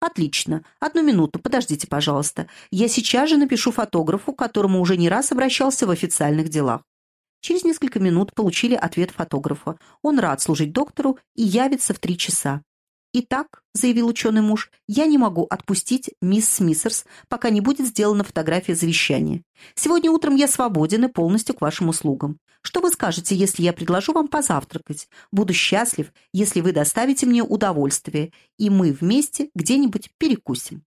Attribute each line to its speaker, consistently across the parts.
Speaker 1: «Отлично. Одну минуту, подождите, пожалуйста. Я сейчас же напишу фотографу, которому уже не раз обращался в официальных делах». Через несколько минут получили ответ фотографа. Он рад служить доктору и явится в три часа. «Итак», — заявил ученый муж, — «я не могу отпустить мисс Смиссерс, пока не будет сделана фотография завещания. Сегодня утром я свободен и полностью к вашим услугам. Что вы скажете, если я предложу вам позавтракать? Буду счастлив, если вы доставите мне удовольствие, и мы вместе где-нибудь перекусим».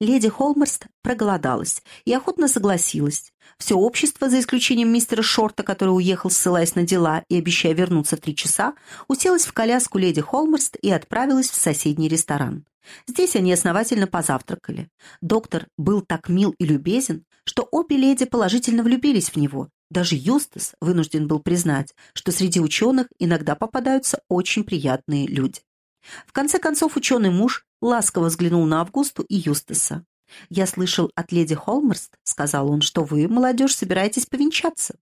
Speaker 1: Леди Холмерст проголодалась и охотно согласилась. Все общество, за исключением мистера Шорта, который уехал, ссылаясь на дела и обещая вернуться в три часа, уселось в коляску леди Холмерст и отправилась в соседний ресторан. Здесь они основательно позавтракали. Доктор был так мил и любезен, что обе леди положительно влюбились в него. Даже Юстас вынужден был признать, что среди ученых иногда попадаются очень приятные люди. В конце концов, ученый муж ласково взглянул на Августу и Юстаса. «Я слышал от леди Холмерст, — сказал он, — что вы, молодежь, собираетесь повенчаться.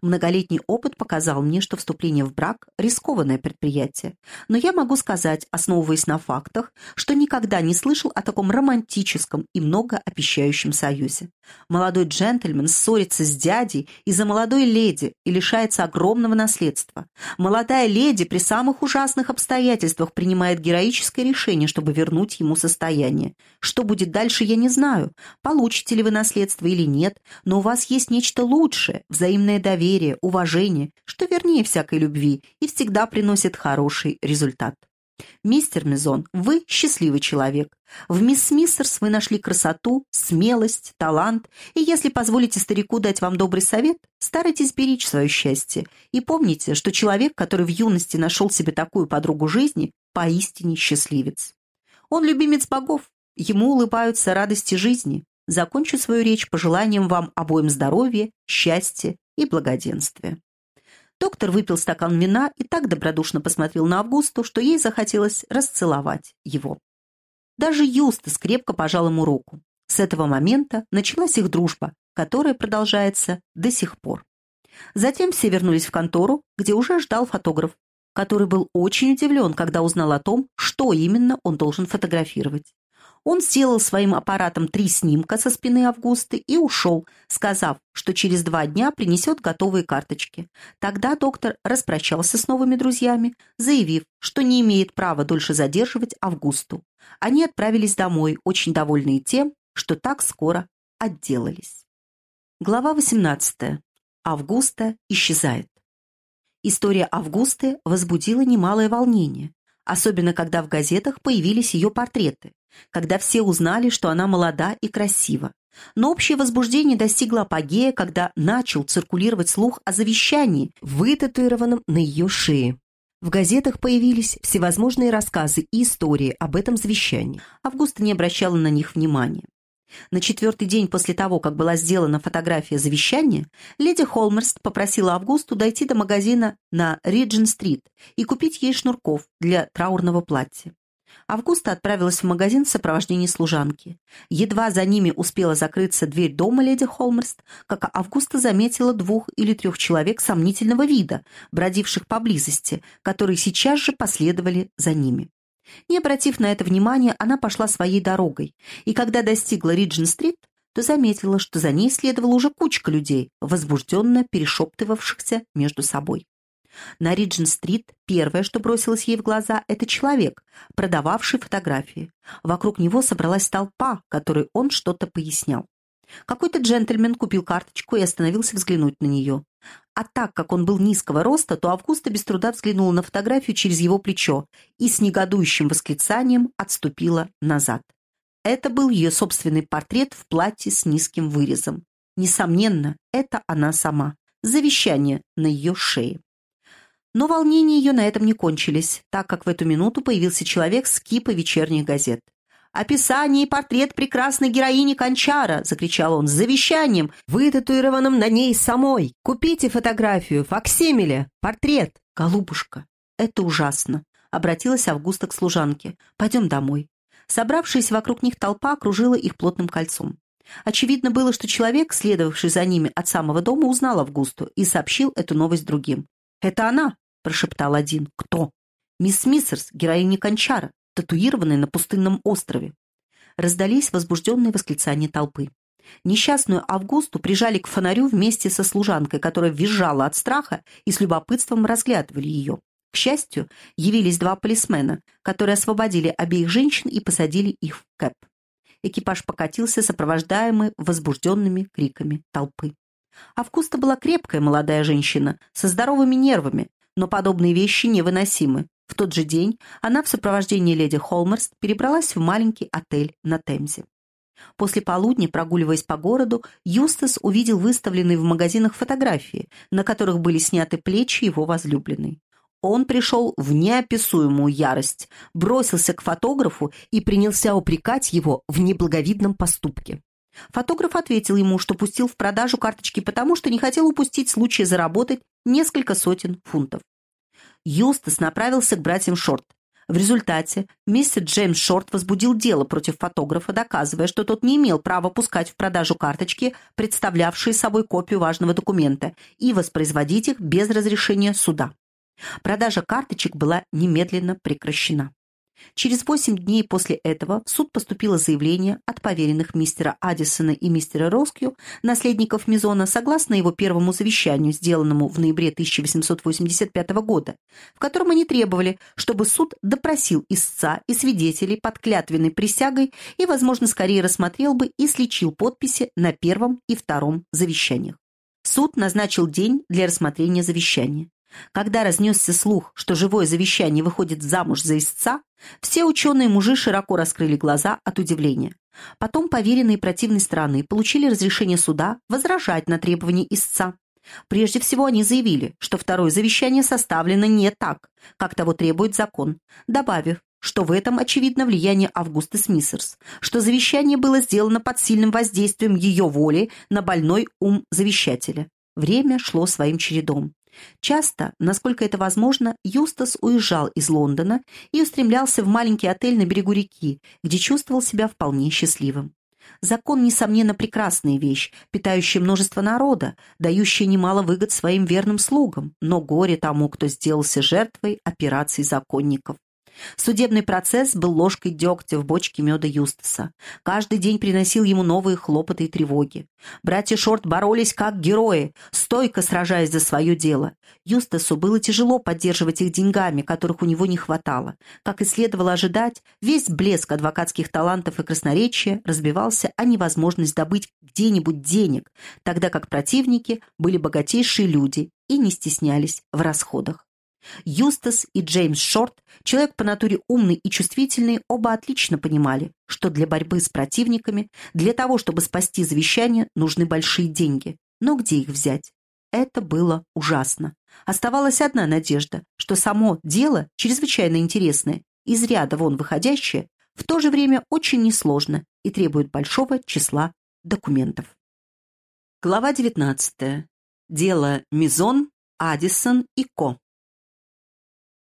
Speaker 1: Многолетний опыт показал мне, что вступление в брак – рискованное предприятие. Но я могу сказать, основываясь на фактах, что никогда не слышал о таком романтическом и многообещающем союзе. Молодой джентльмен ссорится с дядей из-за молодой леди и лишается огромного наследства. Молодая леди при самых ужасных обстоятельствах принимает героическое решение, чтобы вернуть ему состояние. Что будет дальше, я не знаю. Получите ли вы наследство или нет, но у вас есть нечто лучшее – взаимное доверие, уважение, что вернее всякой любви и всегда приносит хороший результат. Мистер Мизон, вы счастливый человек. В мисс Смиссерс вы нашли красоту, смелость, талант, и если позволите старику дать вам добрый совет, старайтесь беречь свое счастье. И помните, что человек, который в юности нашел себе такую подругу жизни, поистине счастливец. Он любимец богов, ему улыбаются радости жизни. Закончу свою речь пожеланием вам обоим здоровья, счастья и благоденствия. Доктор выпил стакан вина и так добродушно посмотрел на Августу, что ей захотелось расцеловать его. Даже Юстас крепко пожал ему руку. С этого момента началась их дружба, которая продолжается до сих пор. Затем все вернулись в контору, где уже ждал фотограф, который был очень удивлен, когда узнал о том, что именно он должен фотографировать. Он сделал своим аппаратом три снимка со спины Августы и ушел, сказав, что через два дня принесет готовые карточки. Тогда доктор распрощался с новыми друзьями, заявив, что не имеет права дольше задерживать Августу. Они отправились домой, очень довольные тем, что так скоро отделались. Глава 18. Августа исчезает. История Августы возбудила немалое волнение, особенно когда в газетах появились ее портреты когда все узнали, что она молода и красива. Но общее возбуждение достигло апогея, когда начал циркулировать слух о завещании, вытатуированном на ее шее. В газетах появились всевозможные рассказы и истории об этом завещании. Августа не обращала на них внимания. На четвертый день после того, как была сделана фотография завещания, леди Холмерст попросила Августу дойти до магазина на Риджин-стрит и купить ей шнурков для траурного платья. Августа отправилась в магазин в сопровождении служанки. Едва за ними успела закрыться дверь дома леди Холмерст, как Августа заметила двух или трех человек сомнительного вида, бродивших поблизости, которые сейчас же последовали за ними. Не обратив на это внимания, она пошла своей дорогой, и когда достигла Риджин-стрит, то заметила, что за ней следовала уже кучка людей, возбужденно перешептывавшихся между собой. На Риджин-стрит первое, что бросилось ей в глаза, это человек, продававший фотографии. Вокруг него собралась толпа, которой он что-то пояснял. Какой-то джентльмен купил карточку и остановился взглянуть на нее. А так как он был низкого роста, то Августа без труда взглянула на фотографию через его плечо и с негодующим восклицанием отступила назад. Это был ее собственный портрет в платье с низким вырезом. Несомненно, это она сама. Завещание на ее шее. Но волнения ее на этом не кончились, так как в эту минуту появился человек с кипой вечерних газет. «Описание и портрет прекрасной героини Кончара!» — закричал он с завещанием, вытатуированным на ней самой. «Купите фотографию, факсимиле, портрет!» «Голубушка, это ужасно!» — обратилась Августа к служанке. «Пойдем домой». Собравшись вокруг них толпа окружила их плотным кольцом. Очевидно было, что человек, следовавший за ними от самого дома, узнал Августу и сообщил эту новость другим. «Это она!» прошептал один. «Кто?» «Мисс Миссерс, героиня Кончара, татуированная на пустынном острове». раздались возбужденные восклицания толпы. Несчастную Августу прижали к фонарю вместе со служанкой, которая визжала от страха и с любопытством разглядывали ее. К счастью, явились два полисмена, которые освободили обеих женщин и посадили их в кэп. Экипаж покатился, сопровождаемый возбужденными криками толпы. Августа была крепкая молодая женщина, со здоровыми нервами, но подобные вещи невыносимы. В тот же день она в сопровождении леди Холмерст перебралась в маленький отель на Темзе. После полудня, прогуливаясь по городу, Юстас увидел выставленные в магазинах фотографии, на которых были сняты плечи его возлюбленной. Он пришел в неописуемую ярость, бросился к фотографу и принялся упрекать его в неблаговидном поступке. Фотограф ответил ему, что пустил в продажу карточки потому, что не хотел упустить случай заработать несколько сотен фунтов. Юстас направился к братьям Шорт. В результате мистер Джеймс Шорт возбудил дело против фотографа, доказывая, что тот не имел права пускать в продажу карточки, представлявшие собой копию важного документа, и воспроизводить их без разрешения суда. Продажа карточек была немедленно прекращена. Через восемь дней после этого в суд поступило заявление от поверенных мистера Аддисона и мистера Роскью, наследников Мизона, согласно его первому завещанию, сделанному в ноябре 1885 года, в котором они требовали, чтобы суд допросил истца и свидетелей под клятвенной присягой и, возможно, скорее рассмотрел бы и сличил подписи на первом и втором завещаниях. Суд назначил день для рассмотрения завещания. Когда разнесся слух, что живое завещание выходит замуж за истца, все ученые-мужи широко раскрыли глаза от удивления. Потом поверенные противной стороны получили разрешение суда возражать на требования истца. Прежде всего они заявили, что второе завещание составлено не так, как того требует закон, добавив, что в этом очевидно влияние Августы Смиссерс, что завещание было сделано под сильным воздействием ее воли на больной ум завещателя. Время шло своим чередом. Часто, насколько это возможно, Юстас уезжал из Лондона и устремлялся в маленький отель на берегу реки, где чувствовал себя вполне счастливым. Закон, несомненно, прекрасная вещь, питающая множество народа, дающая немало выгод своим верным слугам, но горе тому, кто сделался жертвой операций законников. Судебный процесс был ложкой дегтя в бочке меда Юстаса. Каждый день приносил ему новые хлопоты и тревоги. Братья Шорт боролись как герои, стойко сражаясь за свое дело. Юстасу было тяжело поддерживать их деньгами, которых у него не хватало. Как и следовало ожидать, весь блеск адвокатских талантов и красноречия разбивался о невозможность добыть где-нибудь денег, тогда как противники были богатейшие люди и не стеснялись в расходах. Юстас и Джеймс Шорт, человек по натуре умный и чувствительный, оба отлично понимали, что для борьбы с противниками, для того, чтобы спасти завещание, нужны большие деньги. Но где их взять? Это было ужасно. Оставалась одна надежда, что само дело, чрезвычайно интересное, из ряда вон выходящее, в то же время очень несложно и требует большого числа документов. Глава 19. Дело Мизон, Адисон и Ко.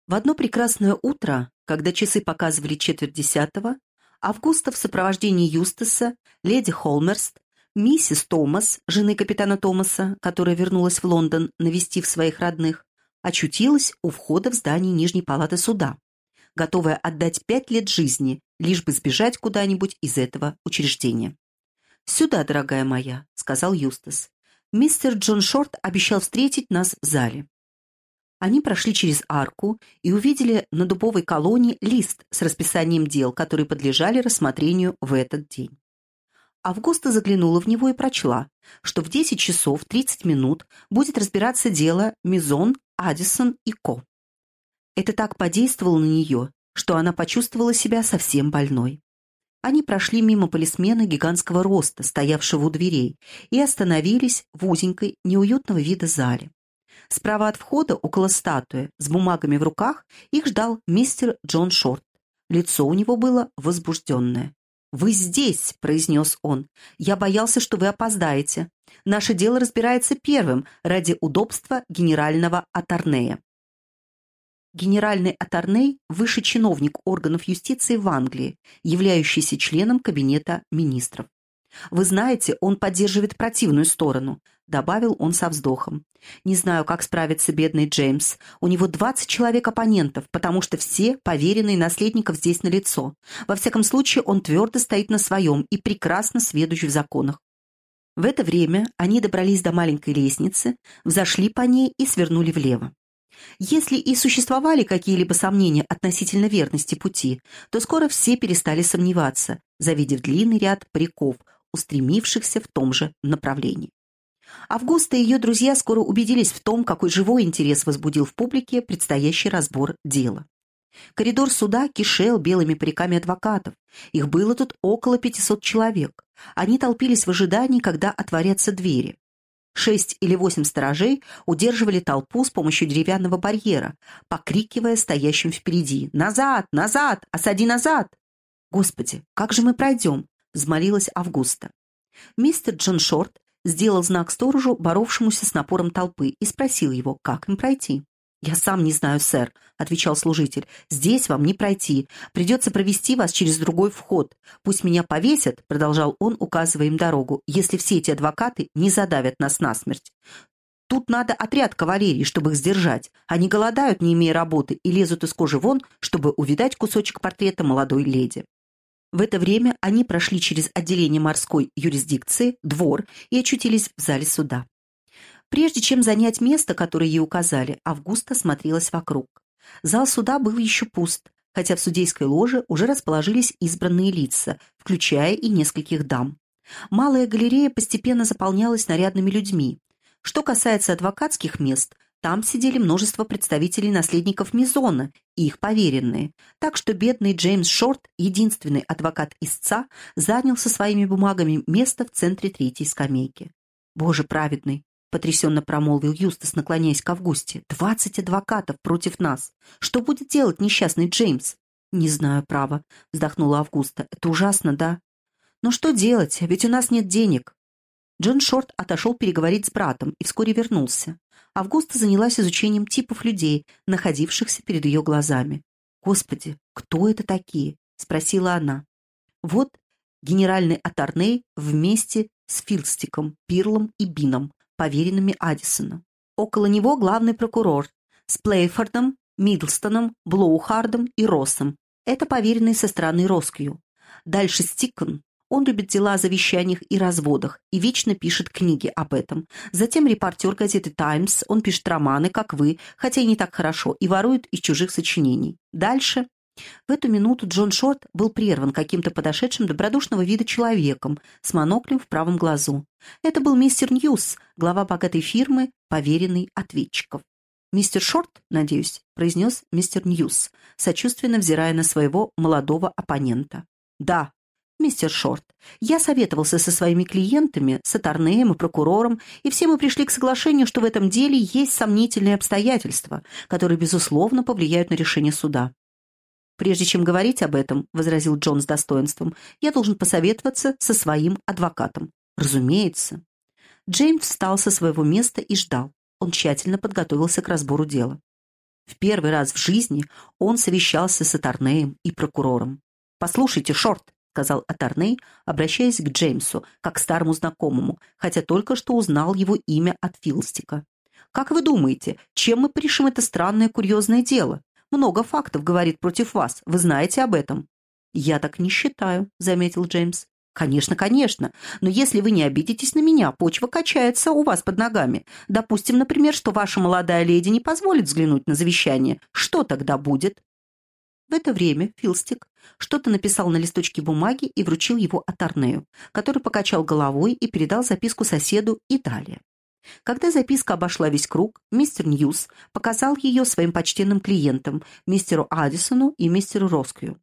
Speaker 1: В одно прекрасное утро, когда часы показывали четверть десятого, Августа в сопровождении Юстаса, леди Холмерст, миссис Томас, жены капитана Томаса, которая вернулась в Лондон, навестив своих родных, очутилась у входа в здание Нижней палаты суда, готовая отдать пять лет жизни, лишь бы сбежать куда-нибудь из этого учреждения. «Сюда, дорогая моя», — сказал Юстас. «Мистер Джон Шорт обещал встретить нас в зале». Они прошли через арку и увидели на дубовой колонне лист с расписанием дел, которые подлежали рассмотрению в этот день. Августа заглянула в него и прочла, что в 10 часов 30 минут будет разбираться дело Мизон, Адисон и Ко. Это так подействовало на нее, что она почувствовала себя совсем больной. Они прошли мимо полисмена гигантского роста, стоявшего у дверей, и остановились в узенькой, неуютного вида зале. Справа от входа, около статуи, с бумагами в руках, их ждал мистер Джон Шорт. Лицо у него было возбужденное. «Вы здесь!» — произнес он. «Я боялся, что вы опоздаете. Наше дело разбирается первым ради удобства генерального аторнея». Генеральный аторней – высший чиновник органов юстиции в Англии, являющийся членом Кабинета министров. Вы знаете, он поддерживает противную сторону. Добавил он со вздохом. «Не знаю, как справится бедный Джеймс. У него 20 человек оппонентов, потому что все поверенные наследников здесь налицо. Во всяком случае, он твердо стоит на своем и прекрасно сведущ в законах. В это время они добрались до маленькой лестницы, взошли по ней и свернули влево. Если и существовали какие-либо сомнения относительно верности пути, то скоро все перестали сомневаться, завидев длинный ряд париков, устремившихся в том же направлении. Августа и ее друзья скоро убедились в том, какой живой интерес возбудил в публике предстоящий разбор дела. Коридор суда кишел белыми париками адвокатов. Их было тут около 500 человек. Они толпились в ожидании, когда отворятся двери. Шесть или восемь сторожей удерживали толпу с помощью деревянного барьера, покрикивая стоящим впереди «Назад! Назад! Осади назад!» «Господи, как же мы пройдем?» — взмолилась Августа. Мистер Джон Шорт сделал знак сторожу, боровшемуся с напором толпы, и спросил его, как им пройти. «Я сам не знаю, сэр», — отвечал служитель. «Здесь вам не пройти. Придется провести вас через другой вход. Пусть меня повесят», — продолжал он, указывая им дорогу, «если все эти адвокаты не задавят нас насмерть. Тут надо отряд кавалерии, чтобы их сдержать. Они голодают, не имея работы, и лезут из кожи вон, чтобы увидать кусочек портрета молодой леди». В это время они прошли через отделение морской юрисдикции, двор и очутились в зале суда. Прежде чем занять место, которое ей указали, Августа смотрелась вокруг. Зал суда был еще пуст, хотя в судейской ложе уже расположились избранные лица, включая и нескольких дам. Малая галерея постепенно заполнялась нарядными людьми. Что касается адвокатских мест, там сидели множество представителей наследников Мизона и их поверенные, так что бедный Джеймс Шорт, единственный адвокат истца, занял со своими бумагами место в центре третьей скамейки. «Боже праведный!» — потрясенно промолвил Юстас, наклоняясь к Августе. «Двадцать адвокатов против нас! Что будет делать несчастный Джеймс?» «Не знаю, право», — вздохнула Августа. «Это ужасно, да?» «Но что делать? Ведь у нас нет денег». Джон Шорт отошел переговорить с братом и вскоре вернулся. Августа занялась изучением типов людей, находившихся перед ее глазами. «Господи, кто это такие?» — спросила она. «Вот генеральный Аторней вместе с Филстиком, Пирлом и Бином, поверенными Аддисона. Около него главный прокурор с Плейфордом, Миддлстоном, Блоухардом и Россом. Это поверенный со стороны Роскью. Дальше Стикон, он любит дела о завещаниях и разводах и вечно пишет книги об этом. Затем репортер газеты «Таймс», он пишет романы, как вы, хотя и не так хорошо, и ворует из чужих сочинений. Дальше. В эту минуту Джон Шорт был прерван каким-то подошедшим добродушного вида человеком с моноклем в правом глазу. Это был мистер Ньюс, глава богатой фирмы, поверенный ответчиков. «Мистер Шорт, надеюсь», — произнес мистер Ньюс, сочувственно взирая на своего молодого оппонента. «Да», «Мистер Шорт, я советовался со своими клиентами, с атторнеем и прокурором, и все мы пришли к соглашению, что в этом деле есть сомнительные обстоятельства, которые, безусловно, повлияют на решение суда». «Прежде чем говорить об этом», — возразил Джон с достоинством, «я должен посоветоваться со своим адвокатом». «Разумеется». Джеймс встал со своего места и ждал. Он тщательно подготовился к разбору дела. В первый раз в жизни он совещался с Аторнеем и прокурором. «Послушайте, Шорт», сказал Аторней, обращаясь к Джеймсу, как к старому знакомому, хотя только что узнал его имя от Филстика. «Как вы думаете, чем мы решим это странное курьезное дело? Много фактов говорит против вас, вы знаете об этом». «Я так не считаю», — заметил Джеймс. «Конечно, конечно. Но если вы не обидитесь на меня, почва качается у вас под ногами. Допустим, например, что ваша молодая леди не позволит взглянуть на завещание. Что тогда будет?» В это время Филстик что-то написал на листочке бумаги и вручил его Аторнею, который покачал головой и передал записку соседу и далее. Когда записка обошла весь круг, мистер Ньюс показал ее своим почтенным клиентам, мистеру Аддисону и мистеру Роскью.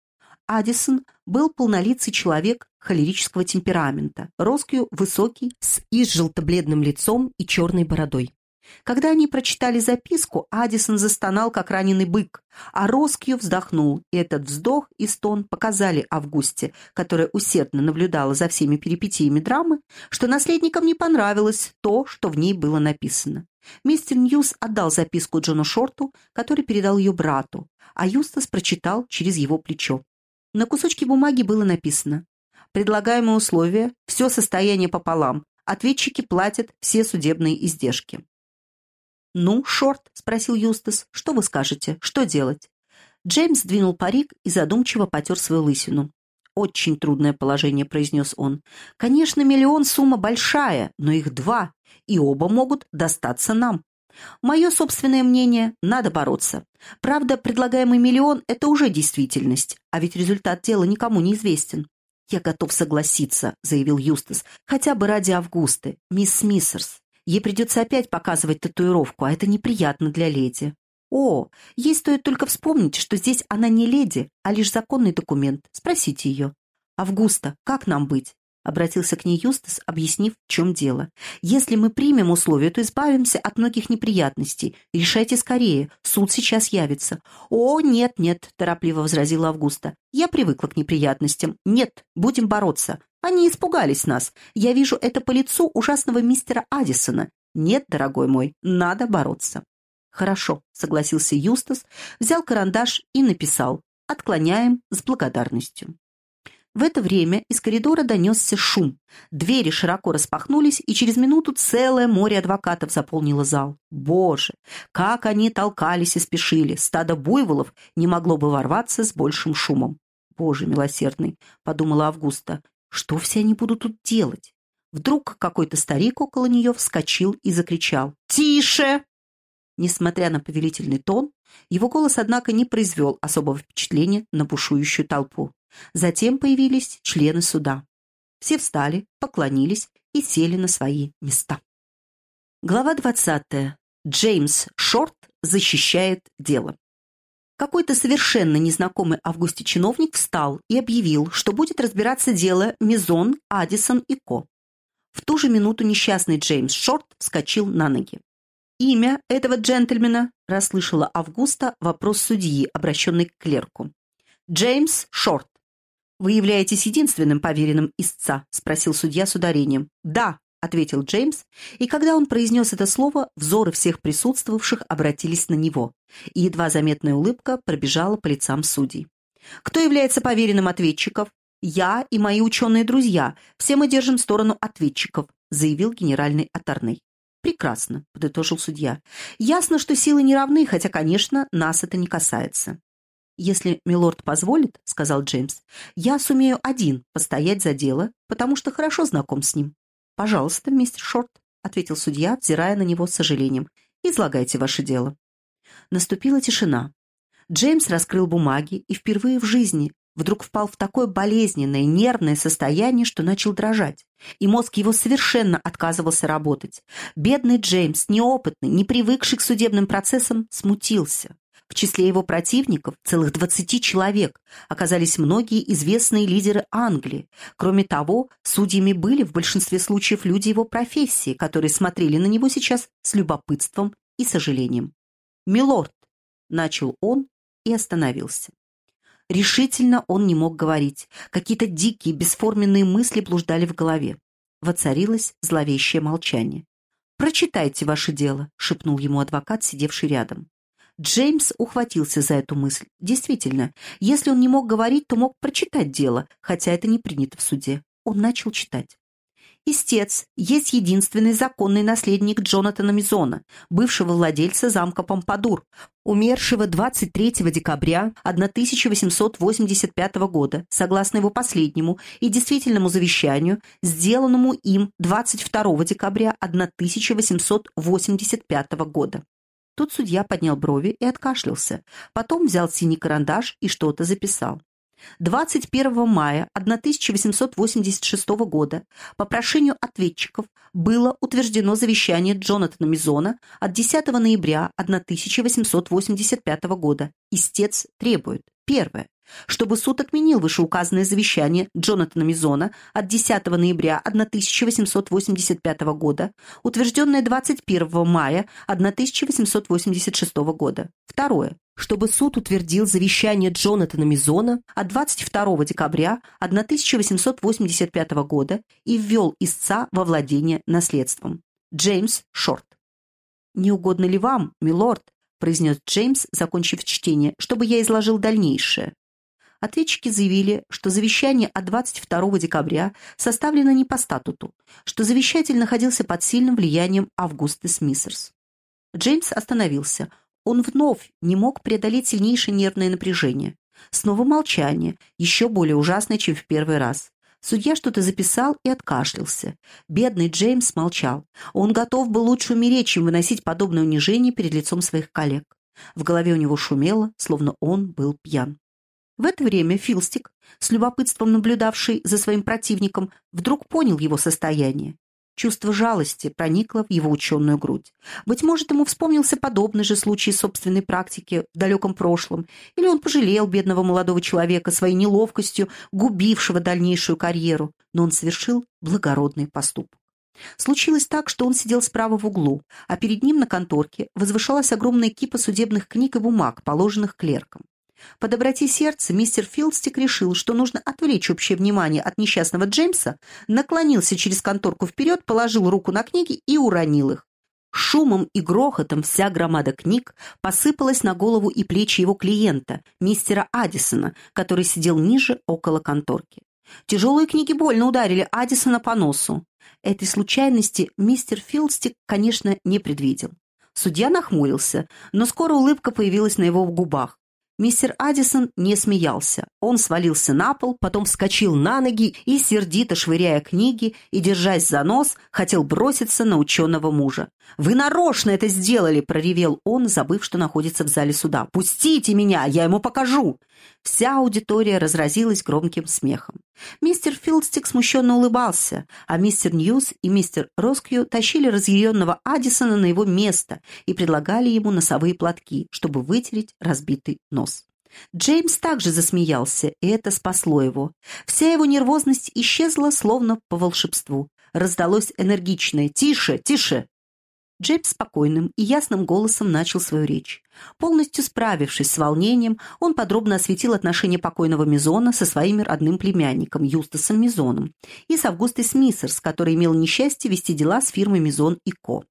Speaker 1: Аддисон был полнолицый человек холерического темперамента, Роскью высокий, с изжелто-бледным лицом и черной бородой. Когда они прочитали записку, Аддисон застонал, как раненый бык, а Роскью вздохнул, и этот вздох и стон показали Августе, которая усердно наблюдала за всеми перипетиями драмы, что наследникам не понравилось то, что в ней было написано. Мистер Ньюс отдал записку Джону Шорту, который передал ее брату, а Юстас прочитал через его плечо. На кусочке бумаги было написано «Предлагаемые условия – все состояние пополам, Ответчики платят все судебные издержки. «Ну, Шорт?» — спросил Юстас. «Что вы скажете? Что делать?» Джеймс двинул парик и задумчиво потер свою лысину. «Очень трудное положение», — произнес он. «Конечно, миллион сумма большая, но их два, и оба могут достаться нам. Мое собственное мнение – надо бороться. Правда, предлагаемый миллион – это уже действительность, а ведь результат дела никому не известен. «Я готов согласиться», – заявил Юстас, – «хотя бы ради Августы, мисс Смиссерс. Ей придется опять показывать татуировку, а это неприятно для леди». «О, ей стоит только вспомнить, что здесь она не леди, а лишь законный документ. Спросите ее». «Августа, как нам быть?» Обратился к ней Юстас, объяснив, в чем дело. «Если мы примем условия, то избавимся от многих неприятностей. Решайте скорее, суд сейчас явится». «О, нет, нет», — торопливо возразила Августа. «Я привыкла к неприятностям. Нет, будем бороться. Они испугались нас. Я вижу это по лицу ужасного мистера Аддисона. Нет, дорогой мой, надо бороться». «Хорошо», — согласился Юстас, взял карандаш и написал «Отклоняем с благодарностью». В это время из коридора донесся шум. Двери широко распахнулись, и через минуту целое море адвокатов заполнило зал. Боже, как они толкались и спешили! Стадо буйволов не могло бы ворваться с большим шумом. «Боже милосердный!» — подумала Августа. «Что все они будут тут делать?» Вдруг какой-то старик около нее вскочил и закричал. «Тише!» Несмотря на повелительный тон, его голос, однако, не произвел особого впечатления на бушующую толпу. Затем появились члены суда. Все встали, поклонились и сели на свои места. Глава 20. Джеймс Шорт защищает дело. Какой-то совершенно незнакомый Августе чиновник встал и объявил, что будет разбираться дело Мизон, Адисон и Ко. В ту же минуту несчастный Джеймс Шорт вскочил на ноги. «Имя этого джентльмена?» – расслышала Августа вопрос судьи, обращенный к клерку. «Джеймс Шорт». «Вы являетесь единственным поверенным истца?» – спросил судья с ударением. «Да», – ответил Джеймс, и когда он произнес это слово, взоры всех присутствовавших обратились на него, и едва заметная улыбка пробежала по лицам судей. «Кто является поверенным ответчиков?» «Я и мои ученые-друзья. Все мы держим сторону ответчиков», – заявил генеральный Аторней. «Прекрасно», — подытожил судья. «Ясно, что силы не равны, хотя, конечно, нас это не касается. «Если милорд позволит, — сказал Джеймс, — я сумею один постоять за дело, потому что хорошо знаком с ним». «Пожалуйста, мистер Шорт», — ответил судья, взирая на него с сожалением. «Излагайте ваше дело». Наступила тишина. Джеймс раскрыл бумаги и впервые в жизни вдруг впал в такое болезненное, нервное состояние, что начал дрожать. И мозг его совершенно отказывался работать. Бедный Джеймс, неопытный, не привыкший к судебным процессам, смутился. В числе его противников, целых 20 человек, оказались многие известные лидеры Англии. Кроме того, судьями были в большинстве случаев люди его профессии, которые смотрели на него сейчас с любопытством и сожалением. «Милорд», — начал он и остановился. Решительно он не мог говорить. Какие-то дикие, бесформенные мысли блуждали в голове. Воцарилось зловещее молчание. «Прочитайте ваше дело», — шепнул ему адвокат, сидевший рядом. Джеймс ухватился за эту мысль. Действительно, если он не мог говорить, то мог прочитать дело, хотя это не принято в суде. Он начал читать. Истец есть единственный законный наследник Джонатана Мизона, бывшего владельца замка Помпадур, умершего 23 декабря 1885 года, согласно его последнему и действительному завещанию, сделанному им 22 декабря 1885 года. Тут судья поднял брови и откашлялся. Потом взял синий карандаш и что-то записал. 21 мая 1886 года по прошению ответчиков было утверждено завещание Джонатана Мизона от 10 ноября 1885 года. Истец требует. Первое чтобы суд отменил вышеуказанное завещание Джонатана Мизона от 10 ноября 1885 года, утвержденное 21 мая 1886 года. Второе. Чтобы суд утвердил завещание Джонатана Мизона от 22 декабря 1885 года и ввел истца во владение наследством. Джеймс Шорт. «Не угодно ли вам, милорд?» произнес Джеймс, закончив чтение, чтобы я изложил дальнейшее. Ответчики заявили, что завещание от 22 декабря составлено не по статуту, что завещатель находился под сильным влиянием Августы Смиссерс. Джеймс остановился. Он вновь не мог преодолеть сильнейшее нервное напряжение. Снова молчание, еще более ужасное, чем в первый раз. Судья что-то записал и откашлялся. Бедный Джеймс молчал. Он готов был лучше умереть, чем выносить подобное унижение перед лицом своих коллег. В голове у него шумело, словно он был пьян. В это время Филстик, с любопытством наблюдавший за своим противником, вдруг понял его состояние. Чувство жалости проникло в его ученую грудь. Быть может, ему вспомнился подобный же случай собственной практики в далеком прошлом, или он пожалел бедного молодого человека своей неловкостью, губившего дальнейшую карьеру, но он совершил благородный поступок. Случилось так, что он сидел справа в углу, а перед ним на конторке возвышалась огромная кипа судебных книг и бумаг, положенных клерком. По доброте сердца мистер Филдстик решил, что нужно отвлечь общее внимание от несчастного Джеймса, наклонился через конторку вперед, положил руку на книги и уронил их. Шумом и грохотом вся громада книг посыпалась на голову и плечи его клиента, мистера Аддисона, который сидел ниже, около конторки. Тяжелые книги больно ударили Аддисона по носу. Этой случайности мистер Филдстик, конечно, не предвидел. Судья нахмурился, но скоро улыбка появилась на его губах. Мистер Аддисон не смеялся. Он свалился на пол, потом вскочил на ноги и, сердито швыряя книги и держась за нос, хотел броситься на ученого мужа. «Вы нарочно это сделали!» — проревел он, забыв, что находится в зале суда. «Пустите меня, я ему покажу!» Вся аудитория разразилась громким смехом. Мистер Филдстик смущенно улыбался, а мистер Ньюс и мистер Роскью тащили разъяренного Аддисона на его место и предлагали ему носовые платки, чтобы вытереть разбитый нос. Джеймс также засмеялся, и это спасло его. Вся его нервозность исчезла, словно по волшебству. Раздалось энергичное «Тише, тише!» Джеймс спокойным и ясным голосом начал свою речь. Полностью справившись с волнением, он подробно осветил отношения покойного Мизона со своим родным племянником Юстасом Мизоном и с Августой Смиссерс, который имел несчастье вести дела с фирмой Мизон и Ко.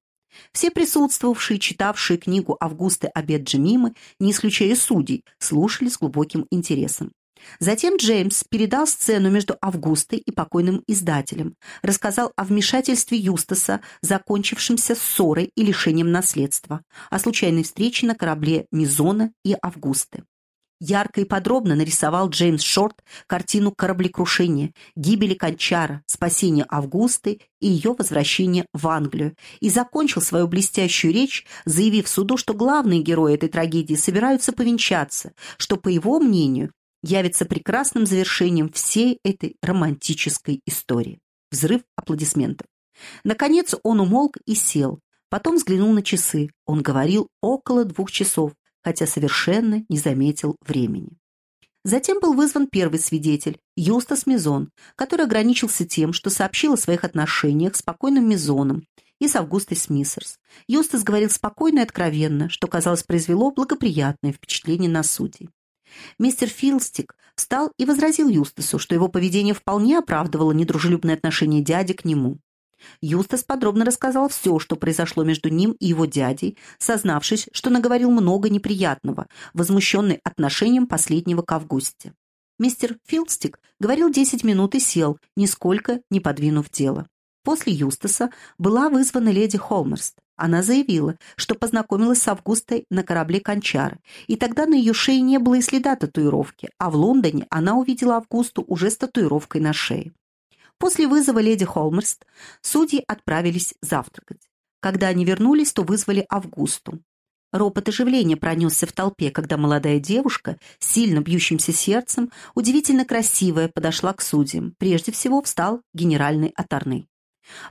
Speaker 1: Все присутствовавшие, читавшие книгу Августы «Обед Джемимы», не исключая судей, слушали с глубоким интересом. Затем Джеймс передал сцену между Августой и покойным издателем, рассказал о вмешательстве Юстаса, закончившемся ссорой и лишением наследства, о случайной встрече на корабле Мизона и Августы. Ярко и подробно нарисовал Джеймс Шорт картину кораблекрушения, гибели Кончара, спасения Августы и ее возвращения в Англию, и закончил свою блестящую речь, заявив суду, что главные герои этой трагедии собираются повенчаться, что, по его мнению, явится прекрасным завершением всей этой романтической истории. Взрыв аплодисментов. Наконец он умолк и сел. Потом взглянул на часы. Он говорил около двух часов, хотя совершенно не заметил времени. Затем был вызван первый свидетель, Юстас Мизон, который ограничился тем, что сообщил о своих отношениях с покойным Мизоном и с Августой Смиссерс. Юстас говорил спокойно и откровенно, что, казалось, произвело благоприятное впечатление на судей. Мистер Филстик встал и возразил Юстасу, что его поведение вполне оправдывало недружелюбное отношение дяди к нему. Юстас подробно рассказал все, что произошло между ним и его дядей, сознавшись, что наговорил много неприятного, возмущенный отношением последнего к Августе. Мистер Филстик говорил десять минут и сел, нисколько не подвинув дело. После Юстаса была вызвана леди Холмерст. Она заявила, что познакомилась с Августой на корабле «Кончар», и тогда на ее шее не было и следа татуировки, а в Лондоне она увидела Августу уже с татуировкой на шее. После вызова леди Холмерст судьи отправились завтракать. Когда они вернулись, то вызвали Августу. Ропот оживления пронесся в толпе, когда молодая девушка, сильно бьющимся сердцем, удивительно красивая, подошла к судьям. Прежде всего встал генеральный Аторный.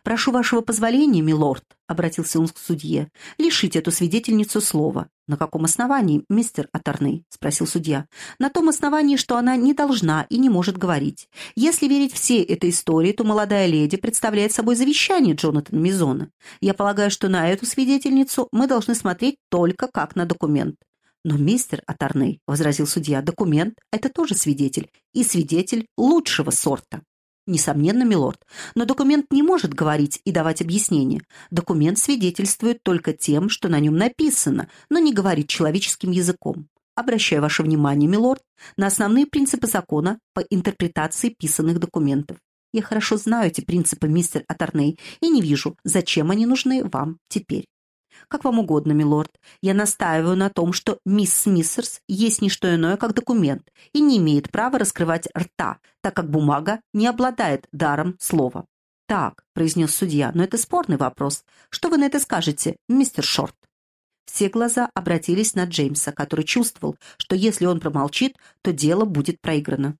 Speaker 1: «Прошу вашего позволения, милорд», — обратился он к судье, — «лишить эту свидетельницу слова». «На каком основании, мистер Аторный?» — спросил судья. «На том основании, что она не должна и не может говорить. Если верить всей этой истории, то молодая леди представляет собой завещание Джонатана Мизона. Я полагаю, что на эту свидетельницу мы должны смотреть только как на документ». «Но, мистер Аторный», — возразил судья, — «документ — это тоже свидетель, и свидетель лучшего сорта». Несомненно, милорд, но документ не может говорить и давать объяснения. Документ свидетельствует только тем, что на нем написано, но не говорит человеческим языком. обращаю ваше внимание, милорд, на основные принципы закона по интерпретации писанных документов. Я хорошо знаю эти принципы, мистер Аторней, и не вижу, зачем они нужны вам теперь. Как вам угодно, милорд. Я настаиваю на том, что мисс Смиссерс есть не что иное, как документ, и не имеет права раскрывать рта, так как бумага не обладает даром слова. «Так», — произнес судья, — «но это спорный вопрос. Что вы на это скажете, мистер Шорт?» Все глаза обратились на Джеймса, который чувствовал, что если он промолчит, то дело будет проиграно.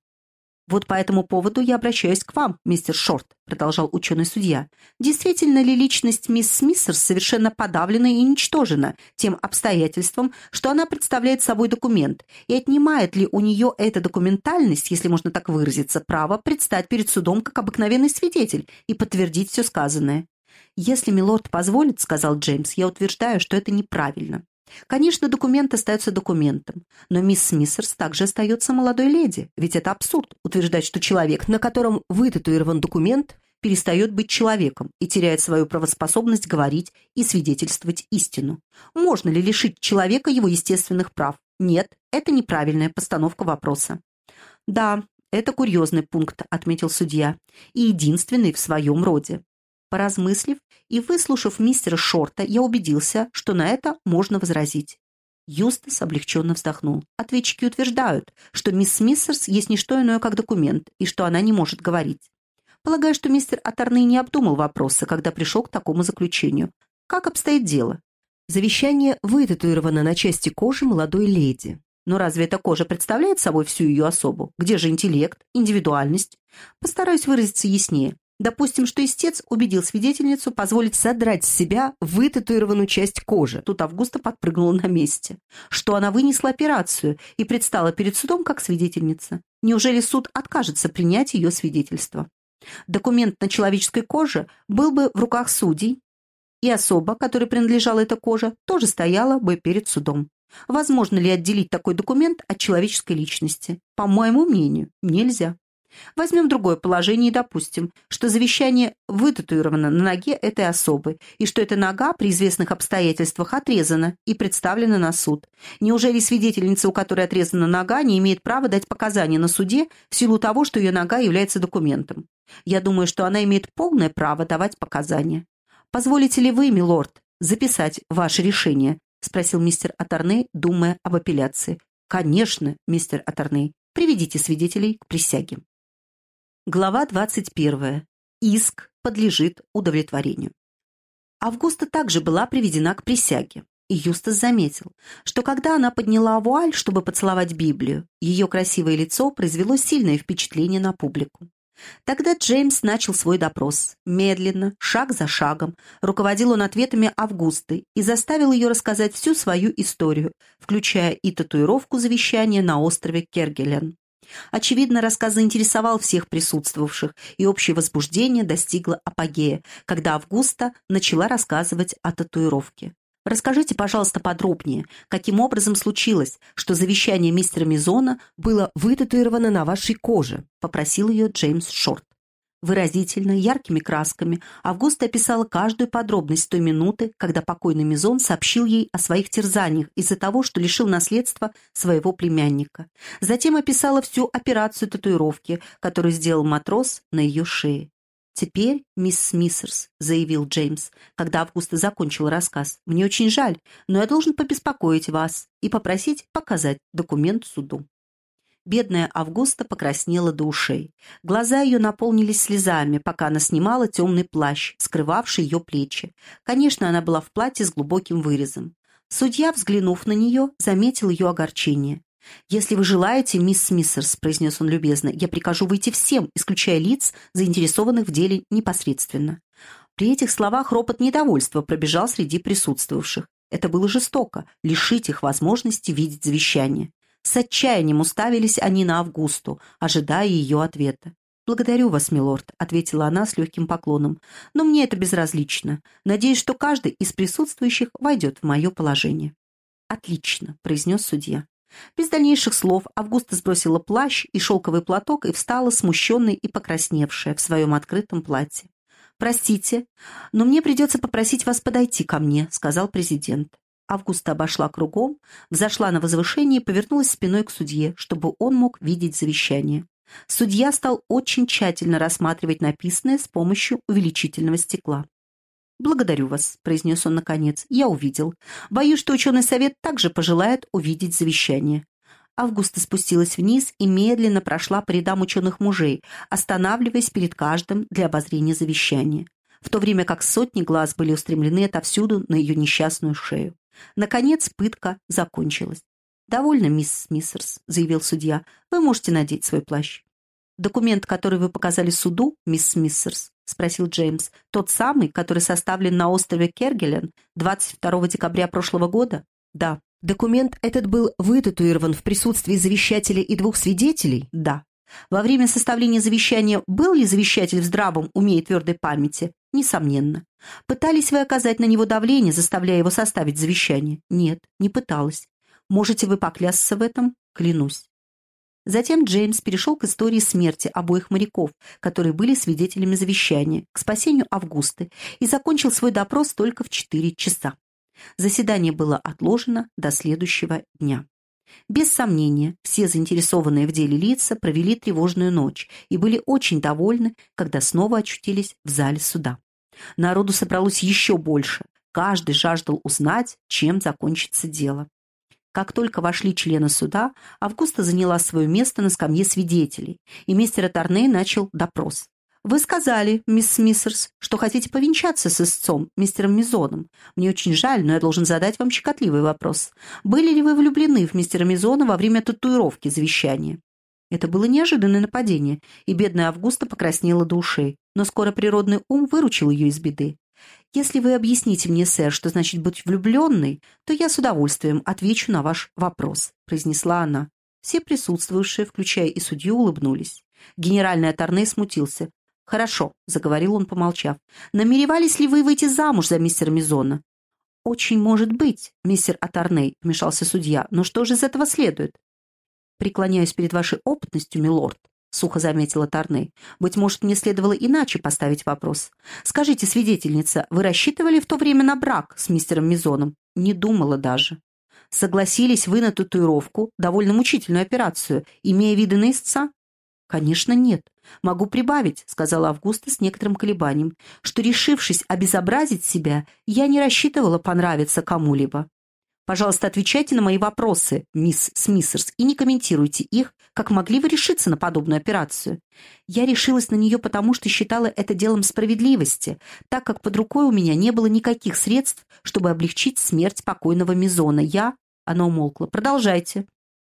Speaker 1: «Вот по этому поводу я обращаюсь к вам, мистер Шорт», продолжал ученый судья. «Действительно ли личность мисс Смиссерс совершенно подавлена и уничтожена тем обстоятельством, что она представляет собой документ, и отнимает ли у нее эта документальность, если можно так выразиться, право предстать перед судом как обыкновенный свидетель и подтвердить все сказанное?» «Если милорд позволит», — сказал Джеймс, — «я утверждаю, что это неправильно. Конечно, документ остается документом, но мисс Смиссерс также остается молодой леди, ведь это абсурд утверждать, что человек, на котором вытатуирован документ, перестает быть человеком и теряет свою правоспособность говорить и свидетельствовать истину. Можно ли лишить человека его естественных прав? Нет, это неправильная постановка вопроса. Да, это курьезный пункт, отметил судья, и единственный в своем роде. Поразмыслив и выслушав мистера Шорта, я убедился, что на это можно возразить. Юстас облегченно вздохнул. Ответчики утверждают, что мисс Смиссерс есть не что иное, как документ, и что она не может говорить. Полагаю, что мистер Аторный не обдумал вопроса, когда пришел к такому заключению. Как обстоит дело? Завещание вытатуировано на части кожи молодой леди. Но разве эта кожа представляет собой всю ее особу? Где же интеллект, индивидуальность? Постараюсь выразиться яснее. Допустим, что истец убедил свидетельницу позволить содрать с себя вытатуированную часть кожи. Тут Августа подпрыгнула на месте. Что она вынесла операцию и предстала перед судом как свидетельница. Неужели суд откажется принять ее свидетельство? Документ на человеческой коже был бы в руках судей, и особа, которой принадлежала эта кожа, тоже стояла бы перед судом. Возможно ли отделить такой документ от человеческой личности? По моему мнению, нельзя. Возьмем другое положение и допустим, что завещание вытатуировано на ноге этой особы, и что эта нога при известных обстоятельствах отрезана и представлена на суд. Неужели свидетельница, у которой отрезана нога, не имеет права дать показания на суде в силу того, что ее нога является документом? Я думаю, что она имеет полное право давать показания. «Позволите ли вы, милорд, записать ваше решение?» — спросил мистер Аторней, думая об апелляции. «Конечно, мистер Аторней. Приведите свидетелей к присяге». Глава 21. Иск подлежит удовлетворению. Августа также была приведена к присяге, и Юстас заметил, что когда она подняла вуаль, чтобы поцеловать Библию, ее красивое лицо произвело сильное впечатление на публику. Тогда Джеймс начал свой допрос. Медленно, шаг за шагом, руководил он ответами Августы и заставил ее рассказать всю свою историю, включая и татуировку завещания на острове Кергелен. Очевидно, рассказ заинтересовал всех присутствовавших, и общее возбуждение достигло апогея, когда Августа начала рассказывать о татуировке. Расскажите, пожалуйста, подробнее, каким образом случилось, что завещание мистера Мизона было вытатуировано на вашей коже, попросил ее Джеймс Шорт. Выразительно, яркими красками Августа описала каждую подробность той минуты, когда покойный Мизон сообщил ей о своих терзаниях из-за того, что лишил наследства своего племянника. Затем описала всю операцию татуировки, которую сделал матрос на ее шее. «Теперь, мисс Смиссерс», — заявил Джеймс, когда Августа закончил рассказ, — «мне очень жаль, но я должен побеспокоить вас и попросить показать документ суду». Бедная Августа покраснела до ушей. Глаза ее наполнились слезами, пока она снимала темный плащ, скрывавший ее плечи. Конечно, она была в платье с глубоким вырезом. Судья, взглянув на нее, заметил ее огорчение. «Если вы желаете, мисс Смиссерс», — произнес он любезно, — «я прикажу выйти всем, исключая лиц, заинтересованных в деле непосредственно». При этих словах ропот недовольства пробежал среди присутствовавших. Это было жестоко — лишить их возможности видеть завещание. С отчаянием уставились они на Августу, ожидая ее ответа. «Благодарю вас, милорд», — ответила она с легким поклоном. «Но мне это безразлично. Надеюсь, что каждый из присутствующих войдет в мое положение». «Отлично», — произнес судья. Без дальнейших слов Августа сбросила плащ и шелковый платок и встала смущенной и покрасневшая в своем открытом платье. «Простите, но мне придется попросить вас подойти ко мне», — сказал президент. Августа обошла кругом, взошла на возвышение и повернулась спиной к судье, чтобы он мог видеть завещание. Судья стал очень тщательно рассматривать написанное с помощью увеличительного стекла. «Благодарю вас», — произнес он наконец. «Я увидел. Боюсь, что ученый совет также пожелает увидеть завещание». Августа спустилась вниз и медленно прошла по рядам ученых мужей, останавливаясь перед каждым для обозрения завещания, в то время как сотни глаз были устремлены отовсюду на ее несчастную шею. Наконец пытка закончилась. «Довольно, мисс Смиссерс», — заявил судья. «Вы можете надеть свой плащ». «Документ, который вы показали суду, мисс Смиссерс?» — спросил Джеймс. «Тот самый, который составлен на острове Кергелен 22 декабря прошлого года?» «Да». «Документ этот был вытатуирован в присутствии завещателя и двух свидетелей?» «Да». «Во время составления завещания был ли завещатель в здравом уме и твердой памяти?» «Несомненно». «Пытались вы оказать на него давление, заставляя его составить завещание?» «Нет, не пыталась». «Можете вы поклясться в этом?» «Клянусь». Затем Джеймс перешел к истории смерти обоих моряков, которые были свидетелями завещания, к спасению Августы, и закончил свой допрос только в 4 часа. Заседание было отложено до следующего дня. Без сомнения, все заинтересованные в деле лица провели тревожную ночь и были очень довольны, когда снова очутились в зале суда. Народу собралось еще больше, каждый жаждал узнать, чем закончится дело. Как только вошли члены суда, Августа заняла свое место на скамье свидетелей, и мистер Торней начал допрос. «Вы сказали, мисс Смиссерс, что хотите повенчаться с истцом, мистером Мизоном. Мне очень жаль, но я должен задать вам щекотливый вопрос. Были ли вы влюблены в мистера Мизона во время татуировки завещания?» Это было неожиданное нападение, и бедная Августа покраснела до ушей, но скоро природный ум выручил ее из беды. Если вы объясните мне, сэр, что значит быть влюбленной, то я с удовольствием отвечу на ваш вопрос», — произнесла она. Все присутствующие, включая и судью, улыбнулись. Генеральный Аторне смутился. «Хорошо», — заговорил он, помолчав. «Намеревались ли вы выйти замуж за мистера Мизона?» «Очень может быть, мистер Аторней», — вмешался судья. «Но что же из этого следует?» «Преклоняюсь перед вашей опытностью, милорд», сухо заметила Тарней. «Быть может, мне следовало иначе поставить вопрос. Скажите, свидетельница, вы рассчитывали в то время на брак с мистером Мизоном?» «Не думала даже». «Согласились вы на татуировку, довольно мучительную операцию, имея виды на истца?» «Конечно, нет. Могу прибавить», — сказала Августа с некоторым колебанием, «что, решившись обезобразить себя, я не рассчитывала понравиться кому-либо. Пожалуйста, отвечайте на мои вопросы, мисс Смиссерс, и не комментируйте их, как могли вы решиться на подобную операцию. Я решилась на нее потому, что считала это делом справедливости, так как под рукой у меня не было никаких средств, чтобы облегчить смерть покойного Мизона. Я... Она умолкла. Продолжайте.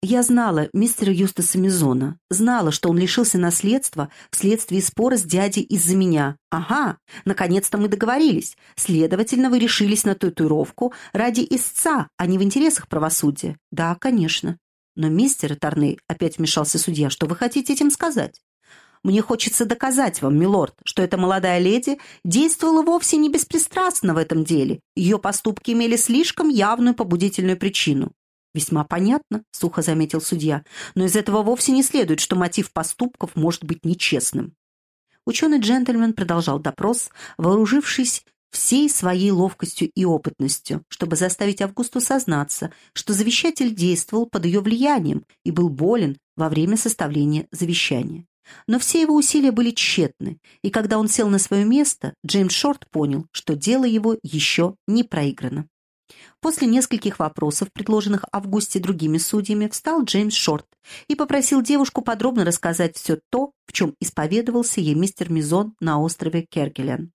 Speaker 1: Я знала мистера Юстаса Мизона, знала, что он лишился наследства вследствие спора с дядей из-за меня. Ага, наконец-то мы договорились. Следовательно, вы решились на татуировку ради истца, а не в интересах правосудия. Да, конечно. Но, мистер Торней, опять вмешался судья, что вы хотите этим сказать? Мне хочется доказать вам, милорд, что эта молодая леди действовала вовсе не беспристрастно в этом деле. Ее поступки имели слишком явную побудительную причину. «Весьма понятно», — сухо заметил судья, «но из этого вовсе не следует, что мотив поступков может быть нечестным». Ученый-джентльмен продолжал допрос, вооружившись всей своей ловкостью и опытностью, чтобы заставить Августу сознаться, что завещатель действовал под ее влиянием и был болен во время составления завещания. Но все его усилия были тщетны, и когда он сел на свое место, Джеймс Шорт понял, что дело его еще не проиграно. После нескольких вопросов, предложенных Августе другими судьями, встал Джеймс Шорт и попросил девушку подробно рассказать все то, в чем исповедовался ей мистер Мизон на острове Кергелен.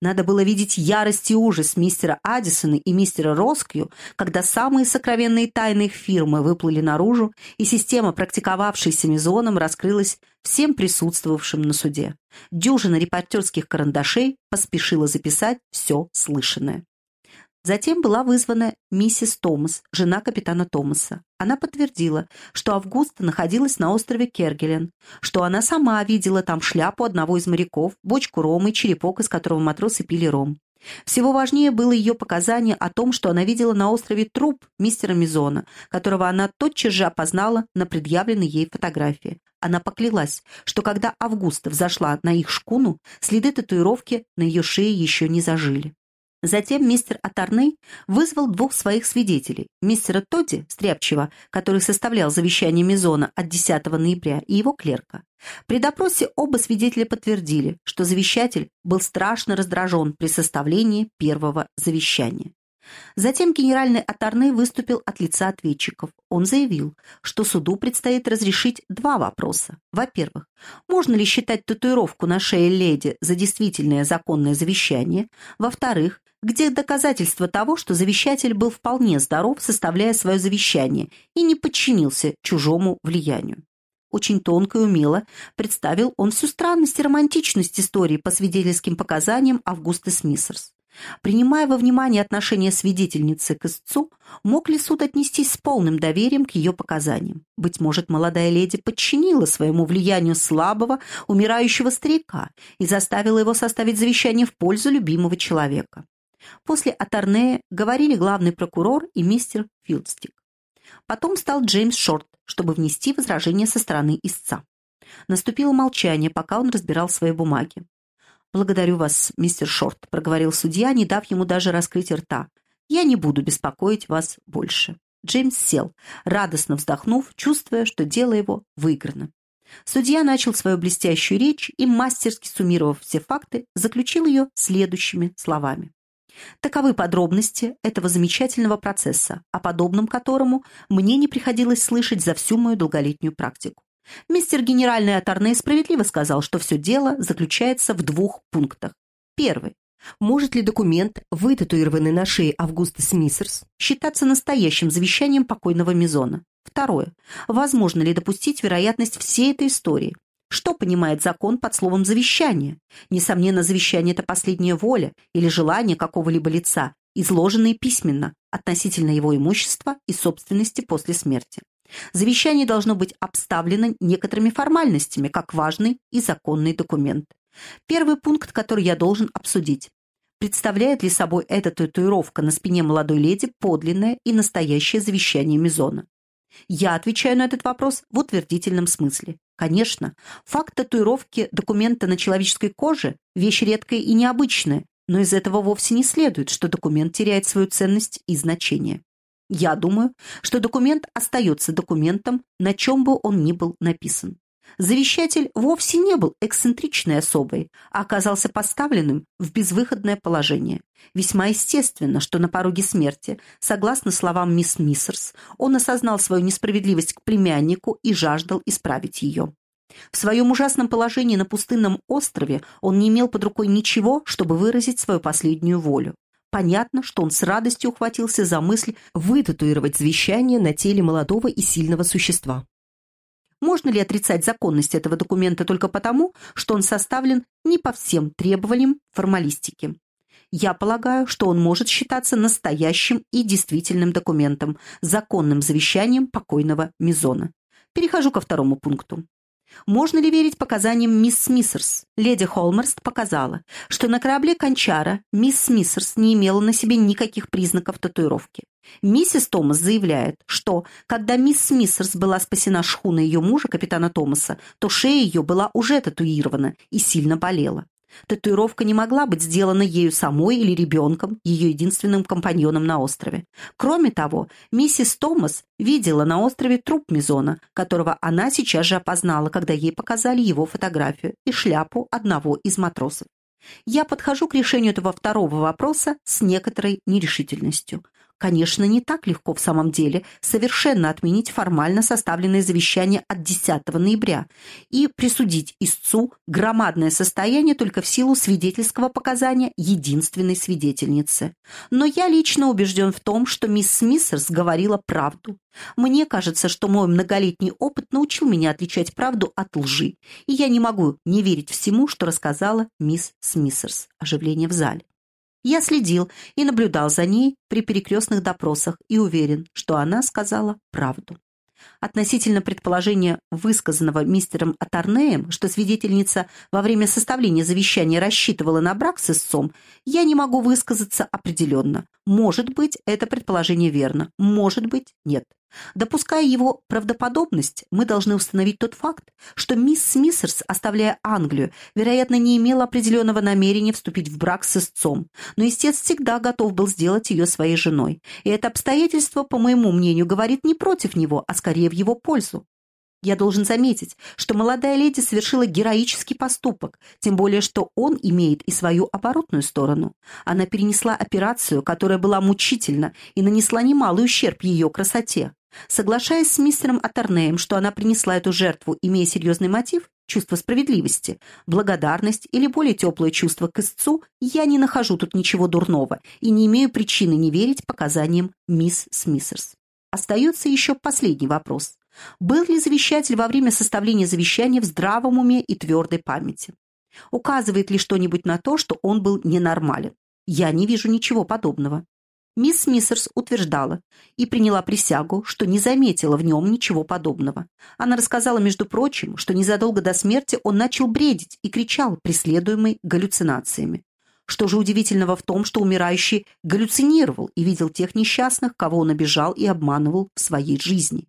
Speaker 1: Надо было видеть ярость и ужас мистера Аддисона и мистера Роскью, когда самые сокровенные тайны их фирмы выплыли наружу, и система, практиковавшаяся Мизоном, раскрылась всем присутствовавшим на суде. Дюжина репортерских карандашей поспешила записать все слышанное. Затем была вызвана миссис Томас, жена капитана Томаса. Она подтвердила, что Августа находилась на острове Кергелен, что она сама видела там шляпу одного из моряков, бочку рома и черепок, из которого матросы пили ром. Всего важнее было ее показание о том, что она видела на острове труп мистера Мизона, которого она тотчас же опознала на предъявленной ей фотографии. Она поклялась, что когда Августа взошла на их шкуну, следы татуировки на ее шее еще не зажили. Затем мистер Аторней вызвал двух своих свидетелей, мистера Тодди, Стряпчева, который составлял завещание Мизона от 10 ноября, и его клерка. При допросе оба свидетеля подтвердили, что завещатель был страшно раздражен при составлении первого завещания. Затем генеральный Аторней выступил от лица ответчиков. Он заявил, что суду предстоит разрешить два вопроса. Во-первых, можно ли считать татуировку на шее леди за действительное законное завещание? Во-вторых, где доказательства того, что завещатель был вполне здоров, составляя свое завещание, и не подчинился чужому влиянию? Очень тонко и умело представил он всю странность и романтичность истории по свидетельским показаниям Августы Смиссерс. Принимая во внимание отношение свидетельницы к истцу, мог ли суд отнестись с полным доверием к ее показаниям? Быть может, молодая леди подчинила своему влиянию слабого, умирающего старика и заставила его составить завещание в пользу любимого человека. После Аторнея говорили главный прокурор и мистер Филдстик. Потом стал Джеймс Шорт, чтобы внести возражение со стороны истца. Наступило молчание, пока он разбирал свои бумаги. «Благодарю вас, мистер Шорт», — проговорил судья, не дав ему даже раскрыть рта. «Я не буду беспокоить вас больше». Джеймс сел, радостно вздохнув, чувствуя, что дело его выиграно. Судья начал свою блестящую речь и, мастерски суммировав все факты, заключил ее следующими словами. Таковы подробности этого замечательного процесса, о подобном которому мне не приходилось слышать за всю мою долголетнюю практику. Мистер генеральный Аторне справедливо сказал, что все дело заключается в двух пунктах. Первый. Может ли документ, вытатуированный на шее Августа Смиссерс, считаться настоящим завещанием покойного Мизона? Второе. Возможно ли допустить вероятность всей этой истории? Что понимает закон под словом «завещание»? Несомненно, завещание – это последняя воля или желание какого-либо лица, изложенные письменно, относительно его имущества и собственности после смерти. Завещание должно быть обставлено некоторыми формальностями, как важный и законный документ. Первый пункт, который я должен обсудить. Представляет ли собой эта татуировка на спине молодой леди подлинное и настоящее завещание Мизона? Я отвечаю на этот вопрос в утвердительном смысле. Конечно, факт татуировки документа на человеческой коже – вещь редкая и необычная, но из этого вовсе не следует, что документ теряет свою ценность и значение. Я думаю, что документ остается документом, на чем бы он ни был написан. Завещатель вовсе не был эксцентричной особой, а оказался поставленным в безвыходное положение. Весьма естественно, что на пороге смерти, согласно словам мисс Миссерс, он осознал свою несправедливость к племяннику и жаждал исправить ее. В своем ужасном положении на пустынном острове он не имел под рукой ничего, чтобы выразить свою последнюю волю. Понятно, что он с радостью ухватился за мысль вытатуировать завещание на теле молодого и сильного существа. Можно ли отрицать законность этого документа только потому, что он составлен не по всем требованиям формалистики? Я полагаю, что он может считаться настоящим и действительным документом, законным завещанием покойного Мизона. Перехожу ко второму пункту. Можно ли верить показаниям мисс Смиссерс? Леди Холмерст показала, что на корабле Кончара мисс Смиссерс не имела на себе никаких признаков татуировки. Миссис Томас заявляет, что, когда мисс Смиссерс была спасена шхуной ее мужа, капитана Томаса, то шея ее была уже татуирована и сильно болела. Татуировка не могла быть сделана ею самой или ребенком, ее единственным компаньоном на острове. Кроме того, миссис Томас видела на острове труп Мизона, которого она сейчас же опознала, когда ей показали его фотографию и шляпу одного из матросов. Я подхожу к решению этого второго вопроса с некоторой нерешительностью. Конечно, не так легко в самом деле совершенно отменить формально составленное завещание от 10 ноября и присудить истцу громадное состояние только в силу свидетельского показания единственной свидетельницы. Но я лично убежден в том, что мисс Смиссерс говорила правду. Мне кажется, что мой многолетний опыт научил меня отличать правду от лжи, и я не могу не верить всему, что рассказала мисс Смиссерс. Оживление в зале. Я следил и наблюдал за ней при перекрестных допросах и уверен, что она сказала правду. Относительно предположения, высказанного мистером Аторнеем, что свидетельница во время составления завещания рассчитывала на брак с истцом, я не могу высказаться определенно. Может быть, это предположение верно, может быть, нет. Допуская его правдоподобность, мы должны установить тот факт, что мисс Смиссерс, оставляя Англию, вероятно, не имела определенного намерения вступить в брак с истцом, но истец всегда готов был сделать ее своей женой. И это обстоятельство, по моему мнению, говорит не против него, а скорее в его пользу. Я должен заметить, что молодая леди совершила героический поступок, тем более что он имеет и свою оборотную сторону. Она перенесла операцию, которая была мучительна и нанесла немалый ущерб ее красоте. Соглашаясь с мистером Аторнеем, что она принесла эту жертву, имея серьезный мотив, чувство справедливости, благодарность или более теплое чувство к истцу, я не нахожу тут ничего дурного и не имею причины не верить показаниям мисс Смиссерс. Остается еще последний вопрос. Был ли завещатель во время составления завещания в здравом уме и твердой памяти? Указывает ли что-нибудь на то, что он был ненормален? Я не вижу ничего подобного. Мисс Миссерс утверждала и приняла присягу, что не заметила в нем ничего подобного. Она рассказала, между прочим, что незадолго до смерти он начал бредить и кричал, преследуемый галлюцинациями. Что же удивительного в том, что умирающий галлюцинировал и видел тех несчастных, кого он обижал и обманывал в своей жизни.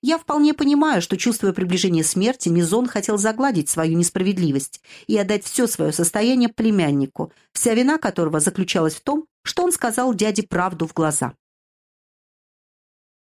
Speaker 1: Я вполне понимаю, что, чувствуя приближение смерти, Мизон хотел загладить свою несправедливость и отдать все свое состояние племяннику, вся вина которого заключалась в том, что он сказал дяде правду в глаза.